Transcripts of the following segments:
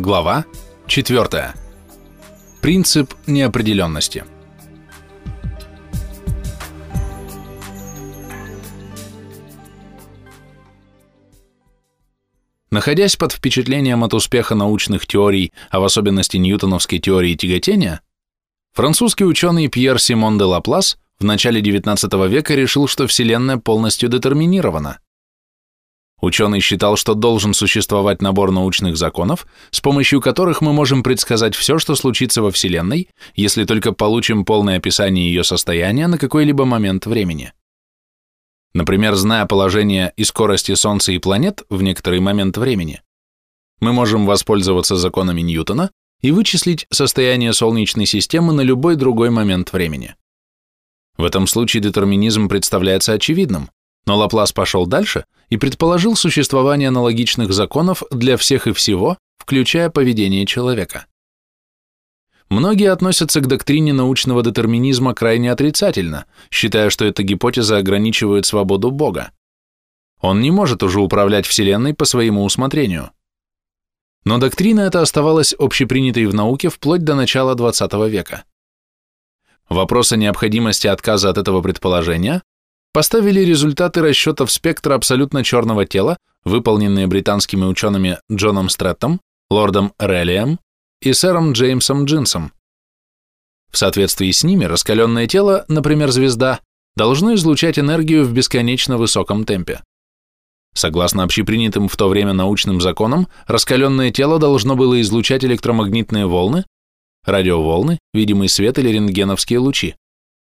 Глава 4. Принцип неопределенности. Находясь под впечатлением от успеха научных теорий, а в особенности ньютоновской теории тяготения, французский ученый Пьер Симон де Лаплас в начале XIX века решил, что Вселенная полностью детерминирована. Ученый считал, что должен существовать набор научных законов, с помощью которых мы можем предсказать все, что случится во Вселенной, если только получим полное описание ее состояния на какой-либо момент времени. Например, зная положение и скорости Солнца и планет в некоторый момент времени, мы можем воспользоваться законами Ньютона и вычислить состояние Солнечной системы на любой другой момент времени. В этом случае детерминизм представляется очевидным, но Лаплас пошел дальше и предположил существование аналогичных законов для всех и всего, включая поведение человека. Многие относятся к доктрине научного детерминизма крайне отрицательно, считая, что эта гипотеза ограничивает свободу Бога. Он не может уже управлять Вселенной по своему усмотрению. Но доктрина эта оставалась общепринятой в науке вплоть до начала XX века. Вопрос о необходимости отказа от этого предположения поставили результаты расчетов спектра абсолютно черного тела, выполненные британскими учеными Джоном Стрэттом, лордом Реллием и сэром Джеймсом Джинсом. В соответствии с ними раскаленное тело, например, звезда, должно излучать энергию в бесконечно высоком темпе. Согласно общепринятым в то время научным законам, раскаленное тело должно было излучать электромагнитные волны, радиоволны, видимый свет или рентгеновские лучи,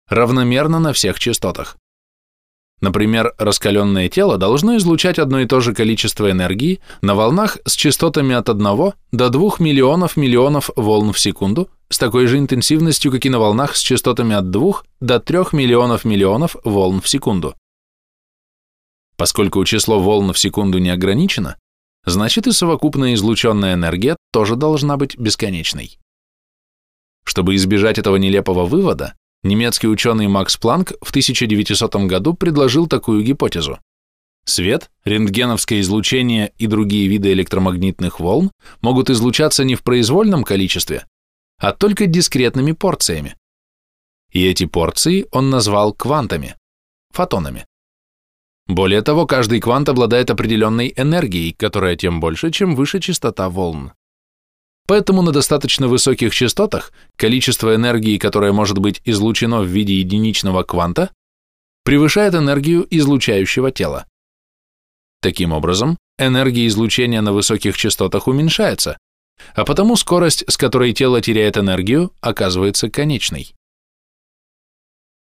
равномерно на всех частотах. Например, раскаленное тело должно излучать одно и то же количество энергии на волнах с частотами от 1 до 2 миллионов миллионов волн в секунду с такой же интенсивностью, как и на волнах с частотами от 2 до 3 миллионов миллионов волн в секунду. Поскольку число волн в секунду не ограничено, значит и совокупная излученная энергия тоже должна быть бесконечной. Чтобы избежать этого нелепого вывода, Немецкий ученый Макс Планк в 1900 году предложил такую гипотезу. Свет, рентгеновское излучение и другие виды электромагнитных волн могут излучаться не в произвольном количестве, а только дискретными порциями. И эти порции он назвал квантами, фотонами. Более того, каждый квант обладает определенной энергией, которая тем больше, чем выше частота волн. Поэтому на достаточно высоких частотах количество энергии, которое может быть излучено в виде единичного кванта, превышает энергию излучающего тела. Таким образом, энергия излучения на высоких частотах уменьшается, а потому скорость, с которой тело теряет энергию, оказывается конечной.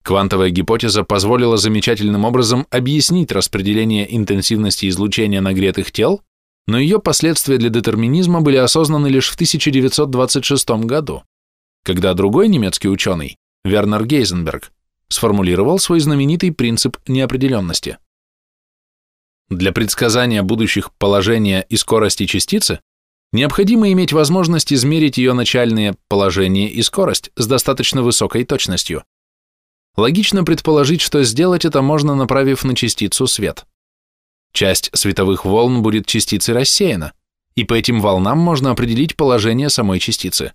Квантовая гипотеза позволила замечательным образом объяснить распределение интенсивности излучения нагретых тел но ее последствия для детерминизма были осознаны лишь в 1926 году, когда другой немецкий ученый, Вернер Гейзенберг, сформулировал свой знаменитый принцип неопределенности. Для предсказания будущих положения и скорости частицы необходимо иметь возможность измерить ее начальные положение и скорость с достаточно высокой точностью. Логично предположить, что сделать это можно, направив на частицу свет. Часть световых волн будет частицей рассеяна, и по этим волнам можно определить положение самой частицы.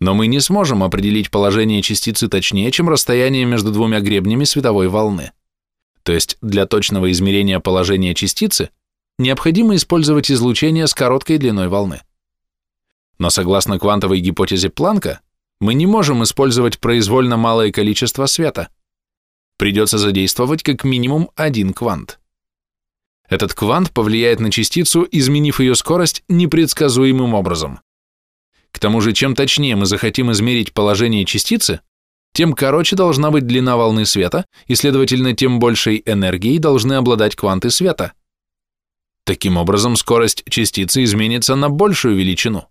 Но мы не сможем определить положение частицы точнее, чем расстояние между двумя гребнями световой волны. То есть для точного измерения положения частицы необходимо использовать излучение с короткой длиной волны. Но согласно квантовой гипотезе Планка, мы не можем использовать произвольно малое количество света. Придется задействовать как минимум один квант. Этот квант повлияет на частицу, изменив ее скорость непредсказуемым образом. К тому же, чем точнее мы захотим измерить положение частицы, тем короче должна быть длина волны света, и, следовательно, тем большей энергией должны обладать кванты света. Таким образом, скорость частицы изменится на большую величину.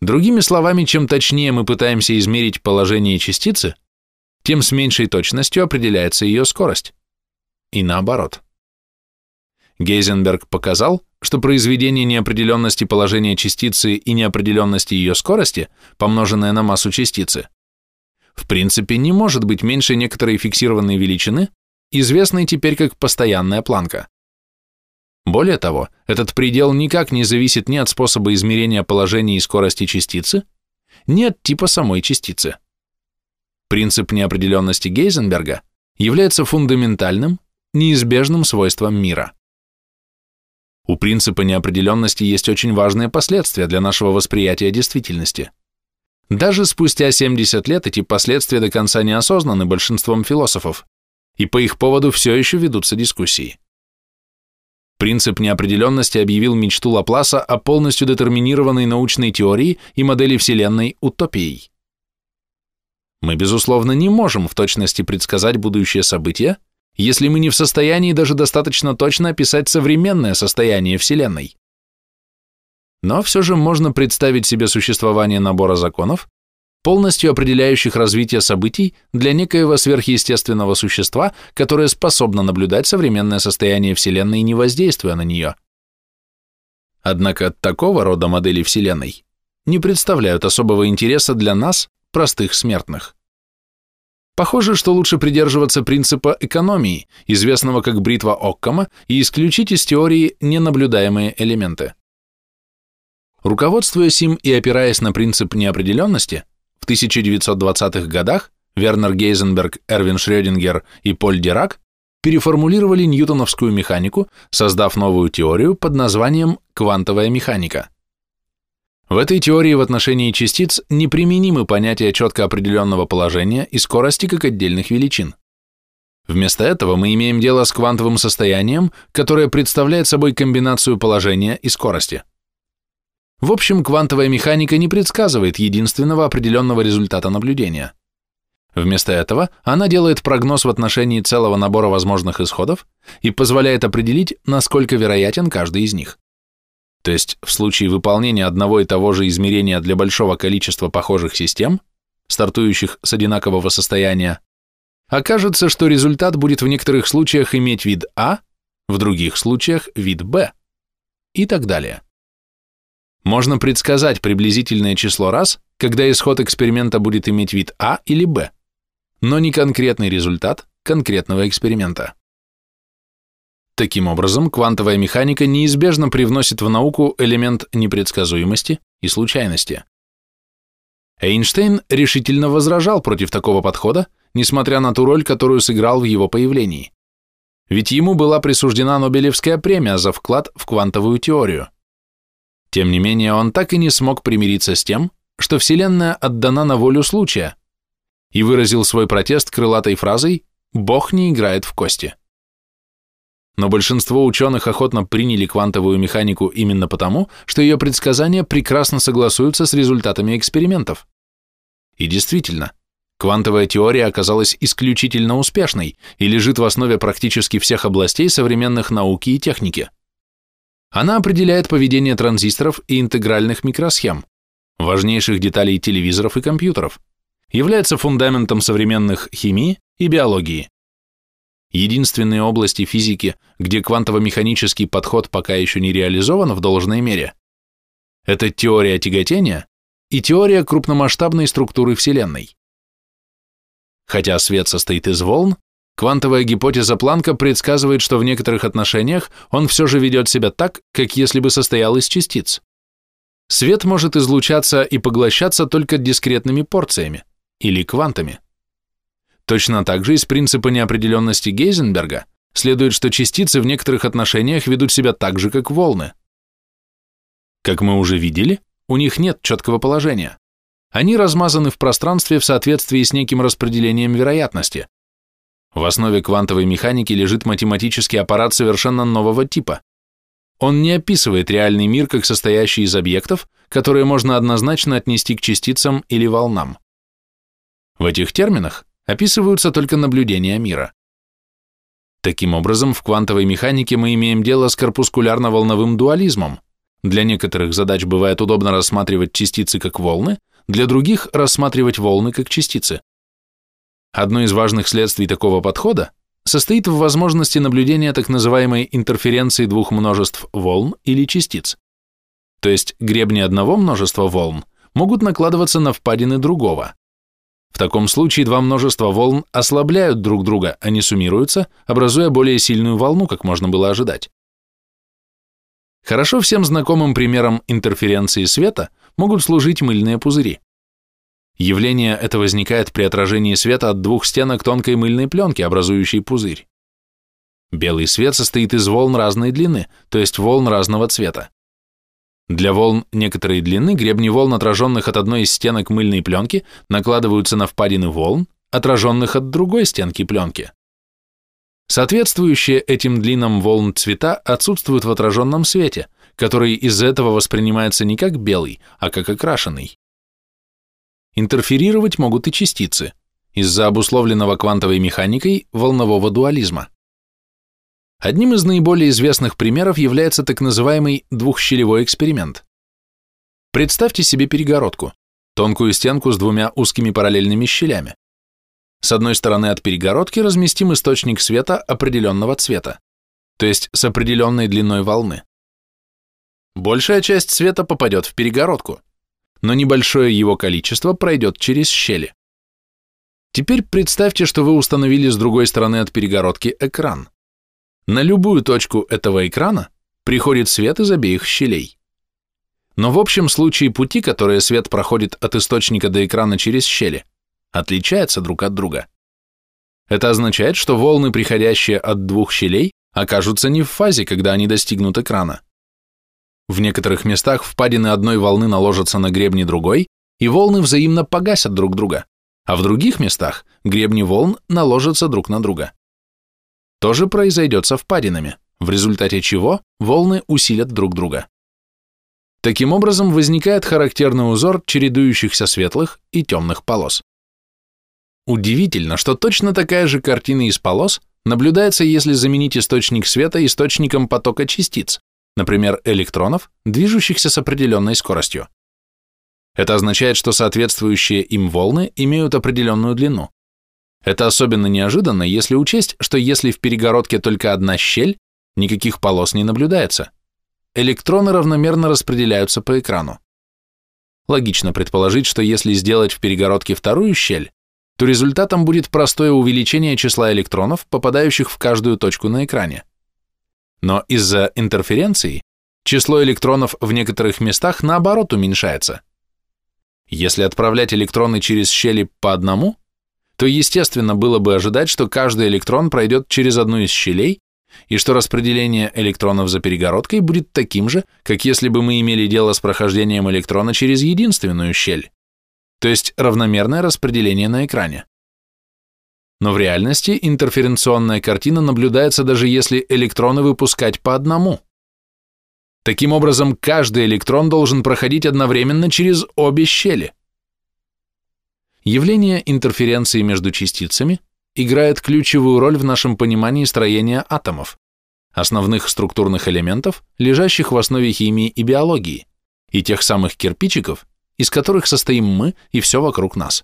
Другими словами, чем точнее мы пытаемся измерить положение частицы, тем с меньшей точностью определяется ее скорость. И наоборот. Гейзенберг показал, что произведение неопределенности положения частицы и неопределенности ее скорости, помноженное на массу частицы, в принципе не может быть меньше некоторой фиксированной величины, известной теперь как постоянная планка. Более того, этот предел никак не зависит ни от способа измерения положения и скорости частицы, ни от типа самой частицы. Принцип неопределенности Гейзенберга является фундаментальным, неизбежным свойством мира. У принципа неопределенности есть очень важные последствия для нашего восприятия действительности. Даже спустя 70 лет эти последствия до конца не осознаны большинством философов, и по их поводу все еще ведутся дискуссии. Принцип неопределенности объявил мечту Лапласа о полностью детерминированной научной теории и модели Вселенной утопией. Мы, безусловно, не можем в точности предсказать будущее события, если мы не в состоянии даже достаточно точно описать современное состояние Вселенной. Но все же можно представить себе существование набора законов, полностью определяющих развитие событий для некоего сверхъестественного существа, которое способно наблюдать современное состояние Вселенной, не воздействуя на нее. Однако такого рода модели Вселенной не представляют особого интереса для нас, простых смертных. Похоже, что лучше придерживаться принципа экономии, известного как бритва Оккама, и исключить из теории ненаблюдаемые элементы. Руководствуясь им и опираясь на принцип неопределенности, в 1920-х годах Вернер Гейзенберг, Эрвин Шрёдингер и Поль Дирак переформулировали ньютоновскую механику, создав новую теорию под названием квантовая механика. В этой теории в отношении частиц неприменимы понятия четко определенного положения и скорости как отдельных величин. Вместо этого мы имеем дело с квантовым состоянием, которое представляет собой комбинацию положения и скорости. В общем, квантовая механика не предсказывает единственного определенного результата наблюдения. Вместо этого она делает прогноз в отношении целого набора возможных исходов и позволяет определить, насколько вероятен каждый из них. То есть в случае выполнения одного и того же измерения для большого количества похожих систем, стартующих с одинакового состояния, окажется, что результат будет в некоторых случаях иметь вид А, в других случаях вид Б и так далее. Можно предсказать приблизительное число раз, когда исход эксперимента будет иметь вид А или Б, но не конкретный результат конкретного эксперимента. Таким образом, квантовая механика неизбежно привносит в науку элемент непредсказуемости и случайности. Эйнштейн решительно возражал против такого подхода, несмотря на ту роль, которую сыграл в его появлении. Ведь ему была присуждена Нобелевская премия за вклад в квантовую теорию. Тем не менее, он так и не смог примириться с тем, что Вселенная отдана на волю случая, и выразил свой протест крылатой фразой «Бог не играет в кости» но большинство ученых охотно приняли квантовую механику именно потому, что ее предсказания прекрасно согласуются с результатами экспериментов. И действительно, квантовая теория оказалась исключительно успешной и лежит в основе практически всех областей современных науки и техники. Она определяет поведение транзисторов и интегральных микросхем, важнейших деталей телевизоров и компьютеров, является фундаментом современных химии и биологии. Единственные области физики, где квантово-механический подход пока еще не реализован в должной мере, это теория тяготения и теория крупномасштабной структуры Вселенной. Хотя свет состоит из волн, квантовая гипотеза Планка предсказывает, что в некоторых отношениях он все же ведет себя так, как если бы состоял из частиц. Свет может излучаться и поглощаться только дискретными порциями, или квантами. Точно так же из принципа неопределенности Гейзенберга следует, что частицы в некоторых отношениях ведут себя так же, как волны. Как мы уже видели, у них нет четкого положения. Они размазаны в пространстве в соответствии с неким распределением вероятности. В основе квантовой механики лежит математический аппарат совершенно нового типа. Он не описывает реальный мир как состоящий из объектов, которые можно однозначно отнести к частицам или волнам. В этих терминах описываются только наблюдения мира. Таким образом, в квантовой механике мы имеем дело с корпускулярно-волновым дуализмом. Для некоторых задач бывает удобно рассматривать частицы как волны, для других – рассматривать волны как частицы. Одно из важных следствий такого подхода состоит в возможности наблюдения так называемой интерференции двух множеств волн или частиц. То есть гребни одного множества волн могут накладываться на впадины другого. В таком случае два множества волн ослабляют друг друга, а не суммируются, образуя более сильную волну, как можно было ожидать. Хорошо всем знакомым примером интерференции света могут служить мыльные пузыри. Явление это возникает при отражении света от двух стенок тонкой мыльной пленки, образующей пузырь. Белый свет состоит из волн разной длины, то есть волн разного цвета. Для волн некоторой длины гребни волн, отраженных от одной из стенок мыльной пленки, накладываются на впадины волн, отраженных от другой стенки пленки. Соответствующие этим длинам волн цвета отсутствуют в отраженном свете, который из этого воспринимается не как белый, а как окрашенный. Интерферировать могут и частицы из-за обусловленного квантовой механикой волнового дуализма. Одним из наиболее известных примеров является так называемый двухщелевой эксперимент. Представьте себе перегородку, тонкую стенку с двумя узкими параллельными щелями. С одной стороны от перегородки разместим источник света определенного цвета, то есть с определенной длиной волны. Большая часть света попадет в перегородку, но небольшое его количество пройдет через щели. Теперь представьте, что вы установили с другой стороны от перегородки экран. На любую точку этого экрана приходит свет из обеих щелей. Но в общем случае пути, которые свет проходит от источника до экрана через щели, отличаются друг от друга. Это означает, что волны, приходящие от двух щелей, окажутся не в фазе, когда они достигнут экрана. В некоторых местах впадины одной волны наложатся на гребни другой, и волны взаимно погасят друг друга, а в других местах гребни волн наложатся друг на друга. То же произойдет со впадинами, в результате чего волны усилят друг друга. Таким образом возникает характерный узор чередующихся светлых и темных полос. Удивительно, что точно такая же картина из полос наблюдается, если заменить источник света источником потока частиц, например, электронов, движущихся с определенной скоростью. Это означает, что соответствующие им волны имеют определенную длину. Это особенно неожиданно, если учесть, что если в перегородке только одна щель, никаких полос не наблюдается. Электроны равномерно распределяются по экрану. Логично предположить, что если сделать в перегородке вторую щель, то результатом будет простое увеличение числа электронов, попадающих в каждую точку на экране. Но из-за интерференции число электронов в некоторых местах наоборот уменьшается. Если отправлять электроны через щели по одному, то естественно было бы ожидать, что каждый электрон пройдет через одну из щелей, и что распределение электронов за перегородкой будет таким же, как если бы мы имели дело с прохождением электрона через единственную щель то есть равномерное распределение на экране. Но в реальности интерференционная картина наблюдается даже если электроны выпускать по одному. Таким образом, каждый электрон должен проходить одновременно через обе щели. Явление интерференции между частицами играет ключевую роль в нашем понимании строения атомов, основных структурных элементов, лежащих в основе химии и биологии, и тех самых кирпичиков, из которых состоим мы и все вокруг нас.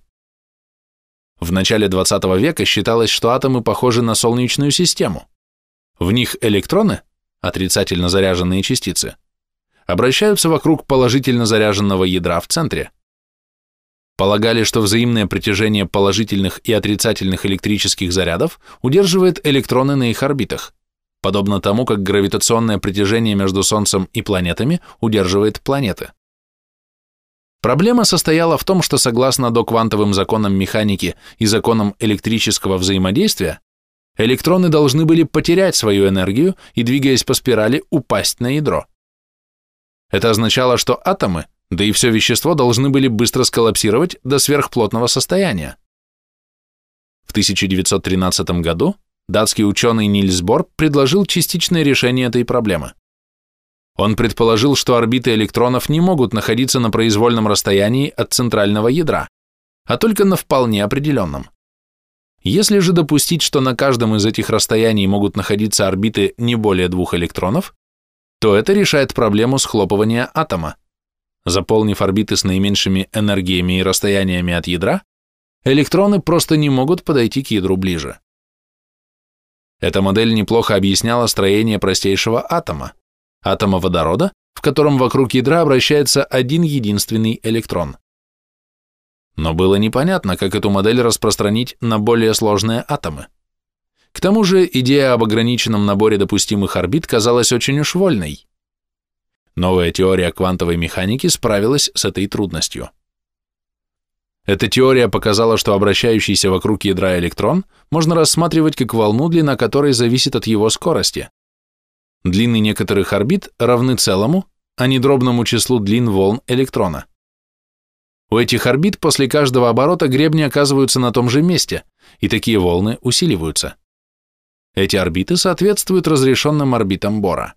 В начале 20 века считалось, что атомы похожи на Солнечную систему. В них электроны, отрицательно заряженные частицы, обращаются вокруг положительно заряженного ядра в центре. Полагали, что взаимное притяжение положительных и отрицательных электрических зарядов удерживает электроны на их орбитах, подобно тому, как гравитационное притяжение между Солнцем и планетами удерживает планеты. Проблема состояла в том, что согласно доквантовым законам механики и законам электрического взаимодействия, электроны должны были потерять свою энергию и, двигаясь по спирали, упасть на ядро. Это означало, что атомы, да и все вещество должны были быстро сколлапсировать до сверхплотного состояния. В 1913 году датский ученый Нильс Бор предложил частичное решение этой проблемы. Он предположил, что орбиты электронов не могут находиться на произвольном расстоянии от центрального ядра, а только на вполне определенном. Если же допустить, что на каждом из этих расстояний могут находиться орбиты не более двух электронов, то это решает проблему схлопывания атома. Заполнив орбиты с наименьшими энергиями и расстояниями от ядра, электроны просто не могут подойти к ядру ближе. Эта модель неплохо объясняла строение простейшего атома, атома водорода, в котором вокруг ядра обращается один единственный электрон. Но было непонятно, как эту модель распространить на более сложные атомы. К тому же идея об ограниченном наборе допустимых орбит казалась очень уж вольной. Новая теория квантовой механики справилась с этой трудностью. Эта теория показала, что обращающийся вокруг ядра электрон можно рассматривать как волну, длина которой зависит от его скорости. Длины некоторых орбит равны целому, а не дробному числу длин волн электрона. У этих орбит после каждого оборота гребни оказываются на том же месте, и такие волны усиливаются. Эти орбиты соответствуют разрешенным орбитам Бора.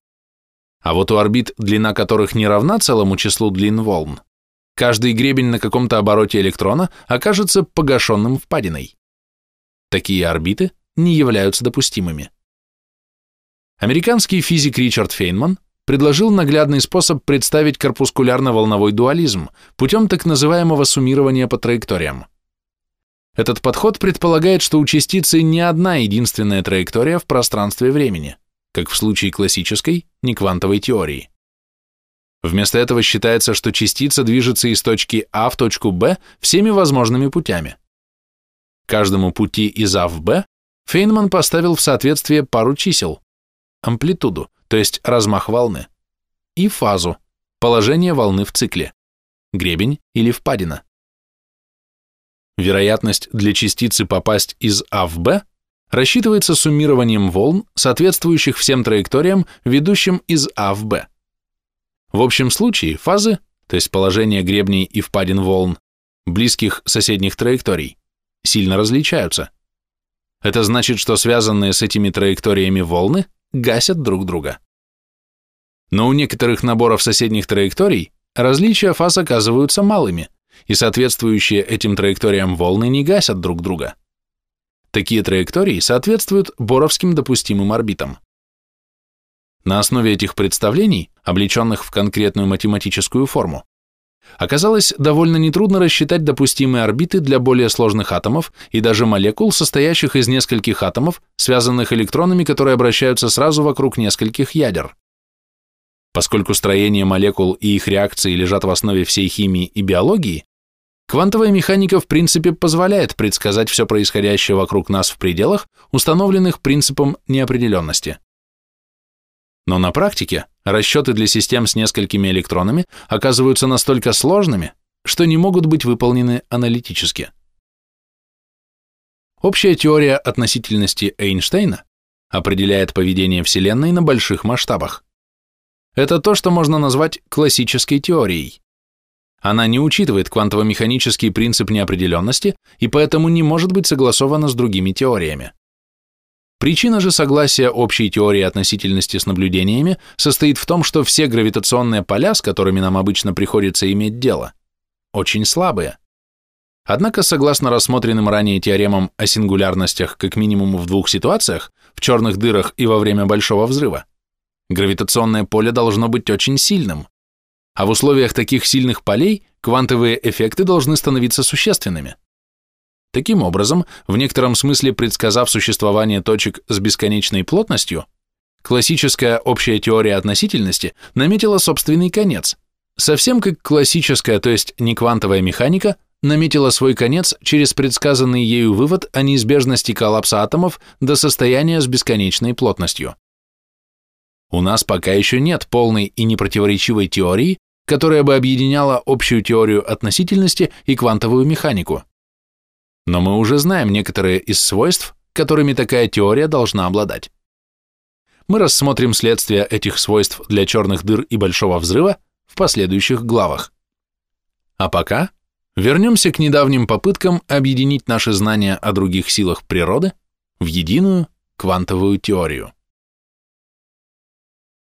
А вот у орбит, длина которых не равна целому числу длин волн, каждый гребень на каком-то обороте электрона окажется погашенным впадиной. Такие орбиты не являются допустимыми. Американский физик Ричард Фейнман предложил наглядный способ представить корпускулярно-волновой дуализм путем так называемого суммирования по траекториям. Этот подход предполагает, что у частицы не одна единственная траектория в пространстве времени, как в случае классической, неквантовой теории. Вместо этого считается, что частица движется из точки А в точку Б всеми возможными путями. Каждому пути из А в Б Фейнман поставил в соответствие пару чисел – амплитуду, то есть размах волны, и фазу, положение волны в цикле, гребень или впадина. Вероятность для частицы попасть из А в Б рассчитывается суммированием волн, соответствующих всем траекториям, ведущим из А в Б. В общем случае фазы, то есть положение гребней и впадин волн, близких соседних траекторий, сильно различаются. Это значит, что связанные с этими траекториями волны гасят друг друга. Но у некоторых наборов соседних траекторий различия фаз оказываются малыми, и соответствующие этим траекториям волны не гасят друг друга. Такие траектории соответствуют боровским допустимым орбитам. На основе этих представлений, облеченных в конкретную математическую форму, оказалось довольно нетрудно рассчитать допустимые орбиты для более сложных атомов и даже молекул, состоящих из нескольких атомов, связанных электронами, которые обращаются сразу вокруг нескольких ядер. Поскольку строение молекул и их реакции лежат в основе всей химии и биологии, квантовая механика в принципе позволяет предсказать все происходящее вокруг нас в пределах, установленных принципом неопределенности. Но на практике расчеты для систем с несколькими электронами оказываются настолько сложными, что не могут быть выполнены аналитически. Общая теория относительности Эйнштейна определяет поведение Вселенной на больших масштабах. Это то, что можно назвать классической теорией. Она не учитывает квантово-механический принцип неопределенности и поэтому не может быть согласована с другими теориями. Причина же согласия общей теории относительности с наблюдениями состоит в том, что все гравитационные поля, с которыми нам обычно приходится иметь дело, очень слабые. Однако, согласно рассмотренным ранее теоремам о сингулярностях как минимум в двух ситуациях, в черных дырах и во время Большого взрыва, гравитационное поле должно быть очень сильным, а в условиях таких сильных полей квантовые эффекты должны становиться существенными. Таким образом, в некотором смысле предсказав существование точек с бесконечной плотностью, классическая общая теория относительности наметила собственный конец, совсем как классическая, то есть не квантовая механика, наметила свой конец через предсказанный ею вывод о неизбежности коллапса атомов до состояния с бесконечной плотностью. У нас пока еще нет полной и непротиворечивой теории, которая бы объединяла общую теорию относительности и квантовую механику но мы уже знаем некоторые из свойств, которыми такая теория должна обладать. Мы рассмотрим следствия этих свойств для черных дыр и большого взрыва в последующих главах. А пока вернемся к недавним попыткам объединить наши знания о других силах природы в единую квантовую теорию.